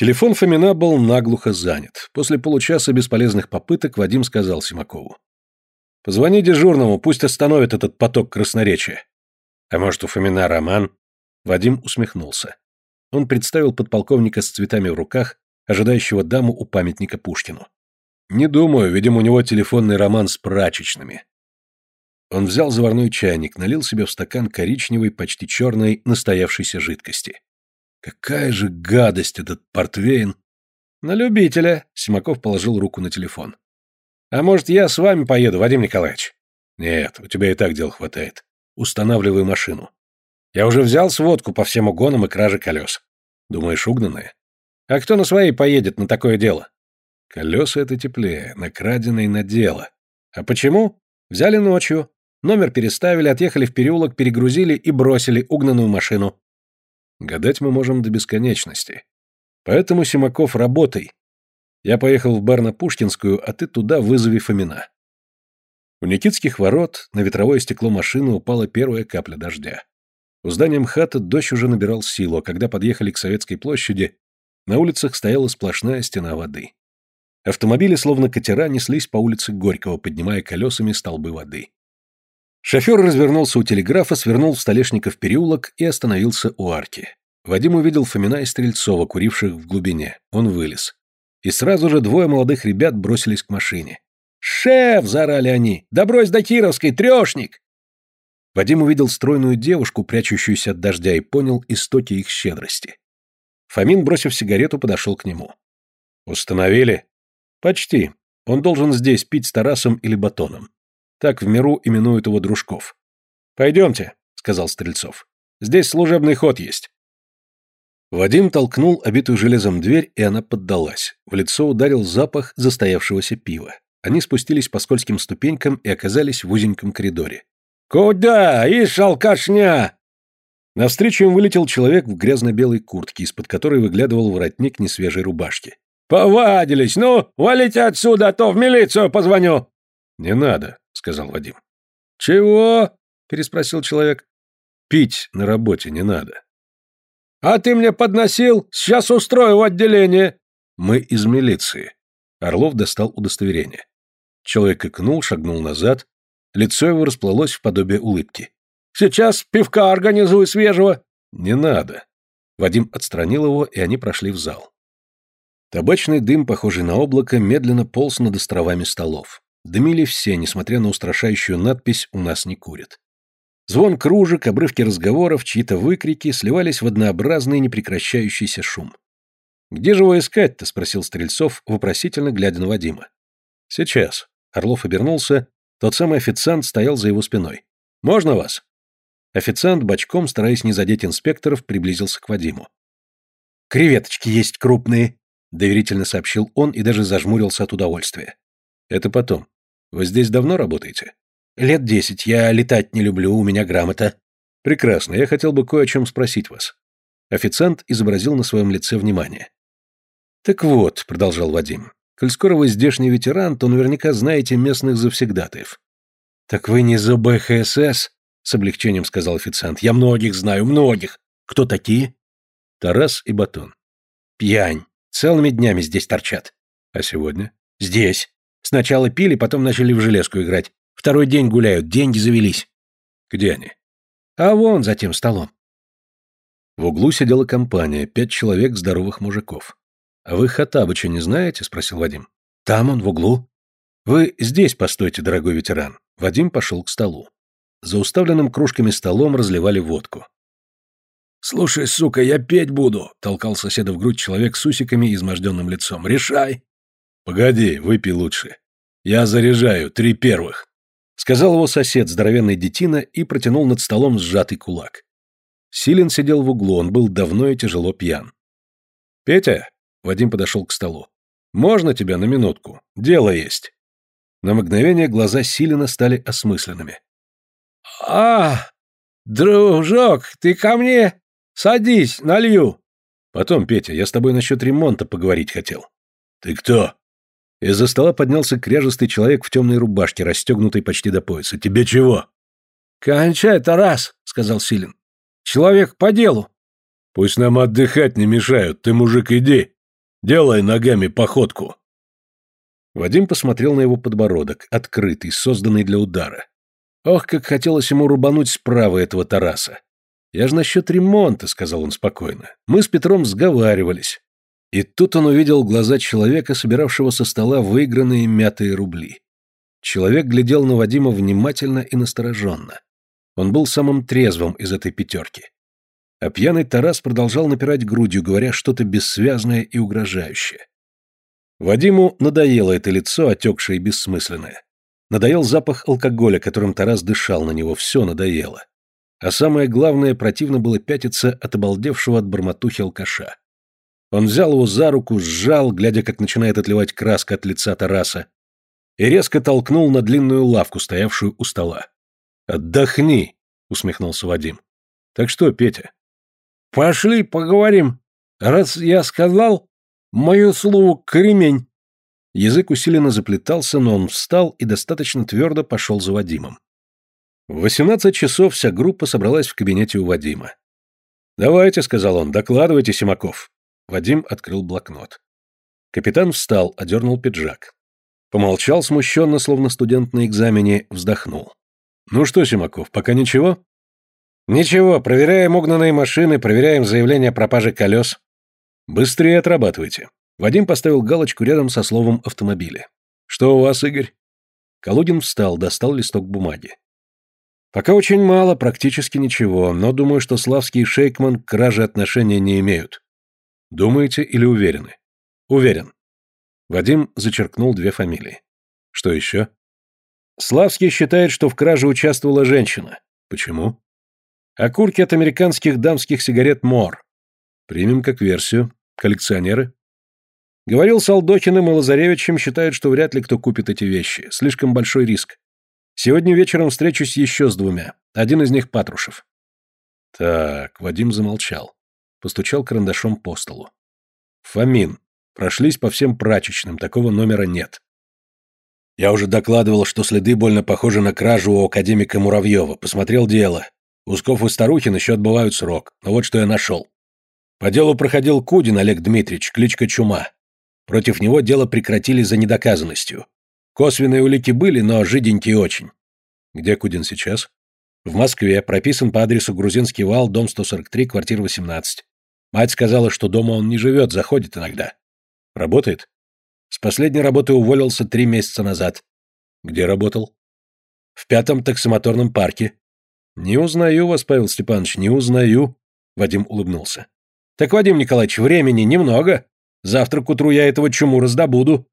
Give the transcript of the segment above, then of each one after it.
Телефон Фомина был наглухо занят. После получаса бесполезных попыток Вадим сказал Симакову. «Позвони дежурному, пусть остановит этот поток красноречия». «А может, у Фомина роман?» Вадим усмехнулся. Он представил подполковника с цветами в руках, ожидающего даму у памятника Пушкину. «Не думаю, видимо, у него телефонный роман с прачечными». Он взял заварной чайник, налил себе в стакан коричневой, почти черной, настоявшейся жидкости. Какая же гадость этот портвейн! На любителя, Симаков положил руку на телефон. А может, я с вами поеду, Вадим Николаевич? Нет, у тебя и так дел хватает. Устанавливай машину. Я уже взял сводку по всем угонам и краже колес. Думаешь, угнанные? А кто на своей поедет на такое дело? Колеса это теплее, на краденое на дело. А почему? Взяли ночью, номер переставили, отъехали в переулок, перегрузили и бросили угнанную машину. Гадать мы можем до бесконечности. Поэтому, Симаков, работай. Я поехал в бар на Пушкинскую, а ты туда вызови Фомина. У Никитских ворот на ветровое стекло машины упала первая капля дождя. У здания МХАТа дождь уже набирал силу, а когда подъехали к Советской площади, на улицах стояла сплошная стена воды. Автомобили, словно катера, неслись по улице Горького, поднимая колесами столбы воды. Шофер развернулся у телеграфа, свернул в Столешников переулок и остановился у арки. Вадим увидел Фомина и Стрельцова, куривших в глубине. Он вылез. И сразу же двое молодых ребят бросились к машине. «Шеф!» – заорали они. «Да брось до Кировской, трешник!» Вадим увидел стройную девушку, прячущуюся от дождя, и понял истоки их щедрости. Фомин, бросив сигарету, подошел к нему. «Установили?» «Почти. Он должен здесь пить с Тарасом или Батоном. Так в миру именуют его дружков. «Пойдемте», — сказал Стрельцов. «Здесь служебный ход есть». Вадим толкнул обитую железом дверь, и она поддалась. В лицо ударил запах застоявшегося пива. Они спустились по скользким ступенькам и оказались в узеньком коридоре. «Куда? Ишь, алкашня!» Навстречу им вылетел человек в грязно-белой куртке, из-под которой выглядывал воротник несвежей рубашки. «Повадились! Ну, валите отсюда, а то в милицию позвоню!» «Не надо», — сказал Вадим. «Чего?» — переспросил человек. «Пить на работе не надо». «А ты мне подносил? Сейчас устрою в отделение». «Мы из милиции». Орлов достал удостоверение. Человек икнул, шагнул назад. Лицо его расплылось в подобие улыбки. «Сейчас пивка организую свежего». «Не надо». Вадим отстранил его, и они прошли в зал. Табачный дым, похожий на облако, медленно полз над островами столов. Дымили все, несмотря на устрашающую надпись «У нас не курят». Звон кружек, обрывки разговоров, чьи-то выкрики сливались в однообразный непрекращающийся шум. «Где же его искать-то?» — спросил Стрельцов, вопросительно глядя на Вадима. «Сейчас». Орлов обернулся. Тот самый официант стоял за его спиной. «Можно вас?» Официант, бочком, стараясь не задеть инспекторов, приблизился к Вадиму. «Креветочки есть крупные», — доверительно сообщил он и даже зажмурился от удовольствия. Это потом. Вы здесь давно работаете? Лет десять. Я летать не люблю, у меня грамота. Прекрасно. Я хотел бы кое о чем спросить вас. Официант изобразил на своем лице внимание. Так вот, продолжал Вадим, коль скоро вы здешний ветеран, то наверняка знаете местных завсегдатаев. Так вы не за БХСС? С облегчением сказал официант. Я многих знаю, многих. Кто такие? Тарас и Батон. Пьянь. Целыми днями здесь торчат. А сегодня? Здесь. Сначала пили, потом начали в железку играть. Второй день гуляют, деньги завелись. Где они? А вон за тем столом. В углу сидела компания, пять человек здоровых мужиков. «А вы Хатабыча не знаете?» — спросил Вадим. «Там он, в углу». «Вы здесь постойте, дорогой ветеран». Вадим пошел к столу. За уставленным кружками столом разливали водку. «Слушай, сука, я петь буду!» — толкал соседа в грудь человек с усиками и изможденным лицом. «Решай!» «Погоди, выпей лучше. Я заряжаю, три первых», — сказал его сосед, здоровенный детина, и протянул над столом сжатый кулак. Силин сидел в углу, он был давно и тяжело пьян. «Петя», — Вадим подошел к столу, — «можно тебя на минутку? Дело есть». На мгновение глаза Силина стали осмысленными. «А, дружок, ты ко мне? Садись, налью». «Потом, Петя, я с тобой насчет ремонта поговорить хотел». «Ты кто?» Из-за стола поднялся кряжестый человек в темной рубашке, расстегнутой почти до пояса. «Тебе чего?» «Кончай, Тарас», — сказал Силин. «Человек по делу». «Пусть нам отдыхать не мешают. Ты, мужик, иди». Делай ногами походку. Вадим посмотрел на его подбородок, открытый, созданный для удара. Ох, как хотелось ему рубануть справа этого Тараса. «Я же насчет ремонта», — сказал он спокойно. «Мы с Петром сговаривались». И тут он увидел глаза человека, собиравшего со стола выигранные мятые рубли. Человек глядел на Вадима внимательно и настороженно. Он был самым трезвым из этой пятерки. А пьяный Тарас продолжал напирать грудью, говоря что-то бессвязное и угрожающее. Вадиму надоело это лицо, отекшее и бессмысленное. Надоел запах алкоголя, которым Тарас дышал на него, все надоело. А самое главное, противно было пятиться от обалдевшего от бормотухи алкаша. Он взял его за руку, сжал, глядя, как начинает отливать краска от лица Тараса, и резко толкнул на длинную лавку, стоявшую у стола. «Отдохни!» — усмехнулся Вадим. «Так что, Петя?» «Пошли поговорим. Раз я сказал, мое слово кремень». Язык усиленно заплетался, но он встал и достаточно твердо пошел за Вадимом. В восемнадцать часов вся группа собралась в кабинете у Вадима. «Давайте», — сказал он, — «докладывайте, Симаков». Вадим открыл блокнот. Капитан встал, одернул пиджак. Помолчал смущенно, словно студент на экзамене, вздохнул. «Ну что, Симаков, пока ничего?» «Ничего, проверяем угнанные машины, проверяем заявление о пропаже колес». «Быстрее отрабатывайте». Вадим поставил галочку рядом со словом «автомобили». «Что у вас, Игорь?» Колудин встал, достал листок бумаги. «Пока очень мало, практически ничего, но думаю, что Славский и Шейкман к краже отношения не имеют». «Думаете или уверены?» «Уверен». Вадим зачеркнул две фамилии. «Что еще?» «Славский считает, что в краже участвовала женщина». «Почему?» «Окурки от американских дамских сигарет Мор». «Примем как версию. Коллекционеры?» Говорил с Алдохиным и Лазаревичем, считают, что вряд ли кто купит эти вещи. Слишком большой риск. Сегодня вечером встречусь еще с двумя. Один из них Патрушев. Так, Вадим замолчал. Постучал карандашом по столу. Фомин. Прошлись по всем прачечным, такого номера нет. Я уже докладывал, что следы больно похожи на кражу у академика Муравьева. Посмотрел дело. Усков и Старухин еще отбывают срок. Но вот что я нашел. По делу проходил Кудин Олег Дмитриевич, кличка Чума. Против него дело прекратили за недоказанностью. Косвенные улики были, но жиденькие очень. Где Кудин сейчас? В Москве, прописан по адресу Грузинский вал, дом 143, квартира 18. Мать сказала, что дома он не живет, заходит иногда. Работает? С последней работы уволился три месяца назад. Где работал? В пятом таксомоторном парке. Не узнаю вас, Павел Степанович, не узнаю. Вадим улыбнулся. Так, Вадим Николаевич, времени немного. Завтра к утру я этого чуму раздобуду.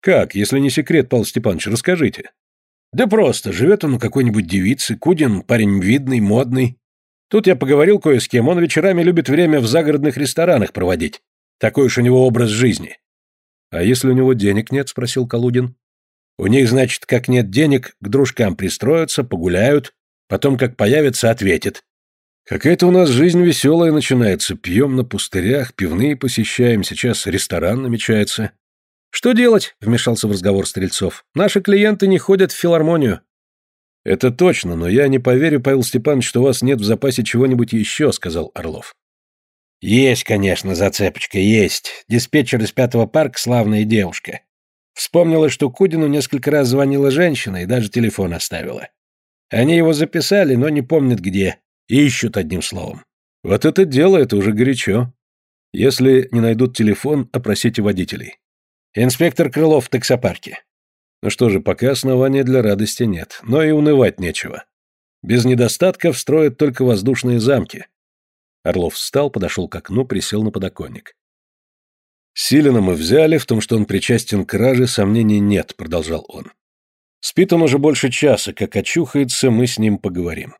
Как, если не секрет, Павел Степанович, расскажите. Да просто, живет он у какой-нибудь девицы, Кудин, парень видный, модный. Тут я поговорил кое с кем, он вечерами любит время в загородных ресторанах проводить. Такой уж у него образ жизни. А если у него денег нет, спросил Калудин. У них, значит, как нет денег, к дружкам пристроятся, погуляют, потом, как появится, ответит. Какая-то у нас жизнь веселая начинается. Пьем на пустырях, пивные посещаем, сейчас ресторан намечается. Что делать? Вмешался в разговор Стрельцов. Наши клиенты не ходят в филармонию. Это точно, но я не поверю, Павел Степанович, что у вас нет в запасе чего-нибудь еще, сказал Орлов. Есть, конечно, зацепочка, есть. Диспетчер из пятого парка славная девушка. Вспомнила, что Кудину несколько раз звонила женщина и даже телефон оставила. Они его записали, но не помнят где. Ищут одним словом. Вот это дело, это уже горячо. Если не найдут телефон, опросите водителей. Инспектор Крылов в таксопарке. Ну что же, пока основания для радости нет, но и унывать нечего. Без недостатков строят только воздушные замки. Орлов встал, подошел к окну, присел на подоконник. Силина мы взяли, в том, что он причастен к краже, сомнений нет, продолжал он. Спит он уже больше часа, как очухается, мы с ним поговорим.